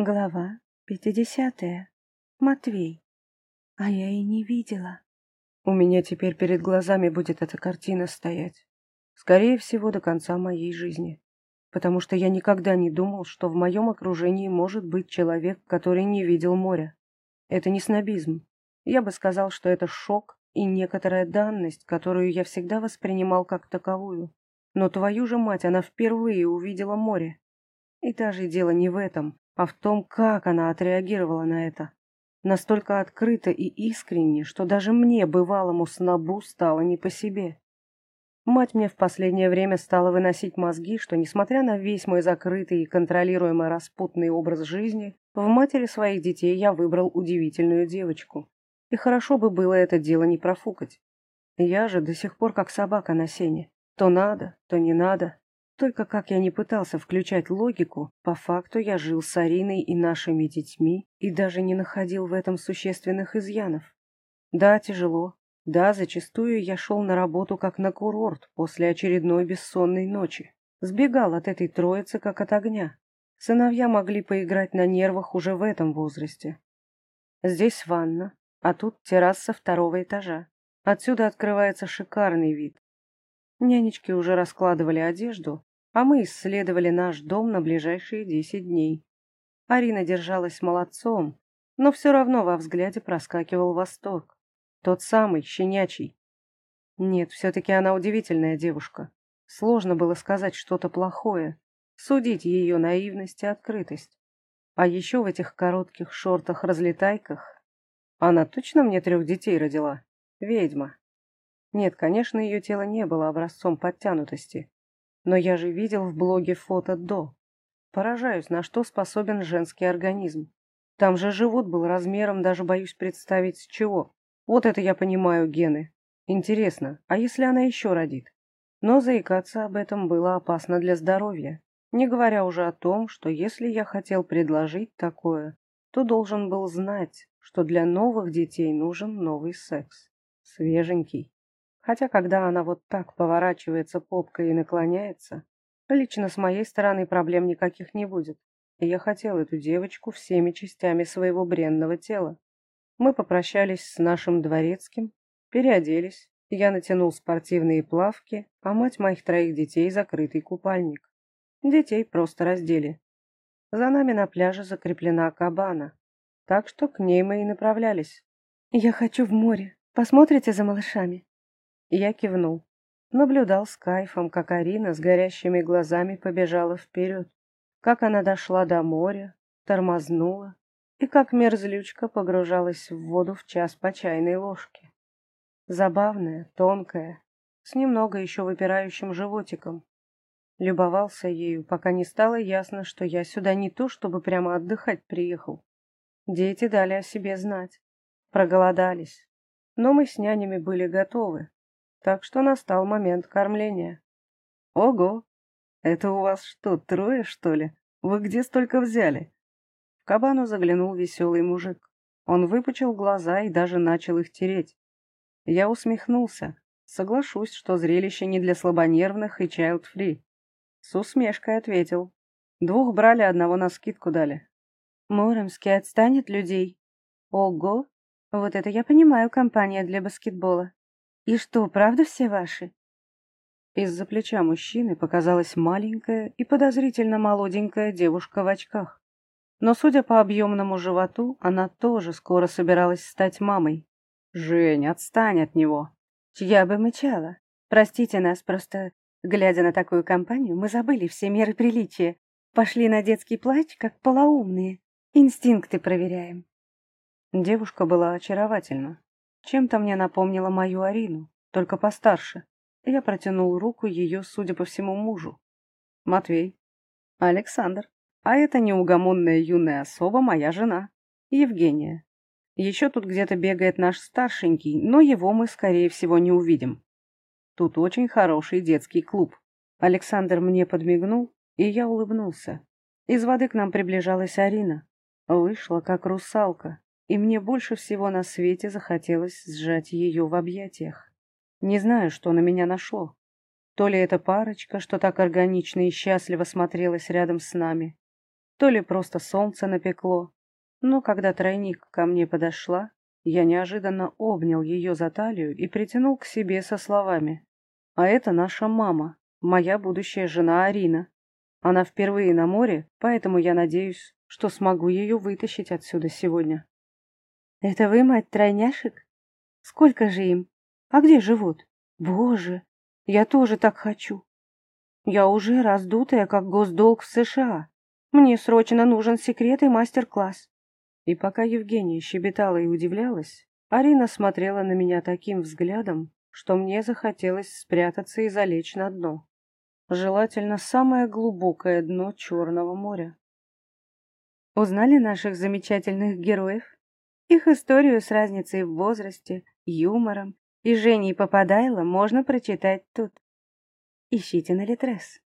Глава пятидесятая. Матвей. А я и не видела. У меня теперь перед глазами будет эта картина стоять. Скорее всего, до конца моей жизни. Потому что я никогда не думал, что в моем окружении может быть человек, который не видел моря. Это не снобизм. Я бы сказал, что это шок и некоторая данность, которую я всегда воспринимал как таковую. Но твою же мать, она впервые увидела море. И даже дело не в этом а в том, как она отреагировала на это. Настолько открыто и искренне, что даже мне, бывалому снобу, стало не по себе. Мать мне в последнее время стала выносить мозги, что, несмотря на весь мой закрытый и контролируемый распутный образ жизни, в матери своих детей я выбрал удивительную девочку. И хорошо бы было это дело не профукать. Я же до сих пор как собака на сене. То надо, то не надо. Только как я не пытался включать логику, по факту я жил с Ариной и нашими детьми и даже не находил в этом существенных изъянов. Да, тяжело. Да, зачастую я шел на работу как на курорт после очередной бессонной ночи. Сбегал от этой троицы как от огня. Сыновья могли поиграть на нервах уже в этом возрасте. Здесь ванна, а тут терраса второго этажа. Отсюда открывается шикарный вид. Нянечки уже раскладывали одежду, а мы исследовали наш дом на ближайшие десять дней. Арина держалась молодцом, но все равно во взгляде проскакивал восторг. Тот самый, щенячий. Нет, все-таки она удивительная девушка. Сложно было сказать что-то плохое, судить ее наивность и открытость. А еще в этих коротких шортах-разлетайках она точно мне трех детей родила? Ведьма. Нет, конечно, ее тело не было образцом подтянутости, но я же видел в блоге фото до. Поражаюсь, на что способен женский организм. Там же живот был размером, даже боюсь представить, с чего. Вот это я понимаю гены. Интересно, а если она еще родит? Но заикаться об этом было опасно для здоровья. Не говоря уже о том, что если я хотел предложить такое, то должен был знать, что для новых детей нужен новый секс. Свеженький. Хотя, когда она вот так поворачивается попкой и наклоняется, лично с моей стороны проблем никаких не будет. И я хотел эту девочку всеми частями своего бренного тела. Мы попрощались с нашим дворецким, переоделись, я натянул спортивные плавки, а мать моих троих детей закрытый купальник. Детей просто раздели. За нами на пляже закреплена кабана, так что к ней мы и направлялись. «Я хочу в море. Посмотрите за малышами?» Я кивнул. Наблюдал с кайфом, как Арина с горящими глазами побежала вперед, как она дошла до моря, тормознула, и как мерзлючка погружалась в воду в час по чайной ложке. Забавная, тонкая, с немного еще выпирающим животиком. Любовался ею, пока не стало ясно, что я сюда не то, чтобы прямо отдыхать приехал. Дети дали о себе знать. Проголодались. Но мы с нянями были готовы, так что настал момент кормления. Ого! Это у вас что, трое, что ли? Вы где столько взяли? В кабану заглянул веселый мужик. Он выпучил глаза и даже начал их тереть. Я усмехнулся. Соглашусь, что зрелище не для слабонервных и child-free. С усмешкой ответил. Двух брали, одного на скидку дали. Муромский отстанет людей. Ого! Вот это я понимаю компания для баскетбола. «И что, правда все ваши?» Из-за плеча мужчины показалась маленькая и подозрительно молоденькая девушка в очках. Но, судя по объемному животу, она тоже скоро собиралась стать мамой. «Жень, отстань от него!» «Я бы мычала. Простите нас, просто, глядя на такую компанию, мы забыли все меры приличия. Пошли на детский плач, как полоумные. Инстинкты проверяем». Девушка была очаровательна. Чем-то мне напомнила мою Арину, только постарше. Я протянул руку ее, судя по всему, мужу. Матвей. Александр. А это неугомонная юная особа, моя жена. Евгения. Еще тут где-то бегает наш старшенький, но его мы, скорее всего, не увидим. Тут очень хороший детский клуб. Александр мне подмигнул, и я улыбнулся. Из воды к нам приближалась Арина. Вышла, как русалка, и мне больше всего на свете захотелось сжать ее в объятиях. Не знаю, что на меня нашло. То ли эта парочка, что так органично и счастливо смотрелась рядом с нами, то ли просто солнце напекло. Но когда тройник ко мне подошла, я неожиданно обнял ее за талию и притянул к себе со словами. «А это наша мама, моя будущая жена Арина. Она впервые на море, поэтому я надеюсь, что смогу ее вытащить отсюда сегодня». «Это вы мать тройняшек? Сколько же им? А где живут? Боже, я тоже так хочу. Я уже раздутая, как госдолг в США. Мне срочно нужен секрет и мастер-класс. И пока Евгения щебетала и удивлялась, Арина смотрела на меня таким взглядом, что мне захотелось спрятаться и залечь на дно. Желательно самое глубокое дно Черного моря. Узнали наших замечательных героев? Их историю с разницей в возрасте, юмором и Женей Попадайло можно прочитать тут. Ищите на Литрес.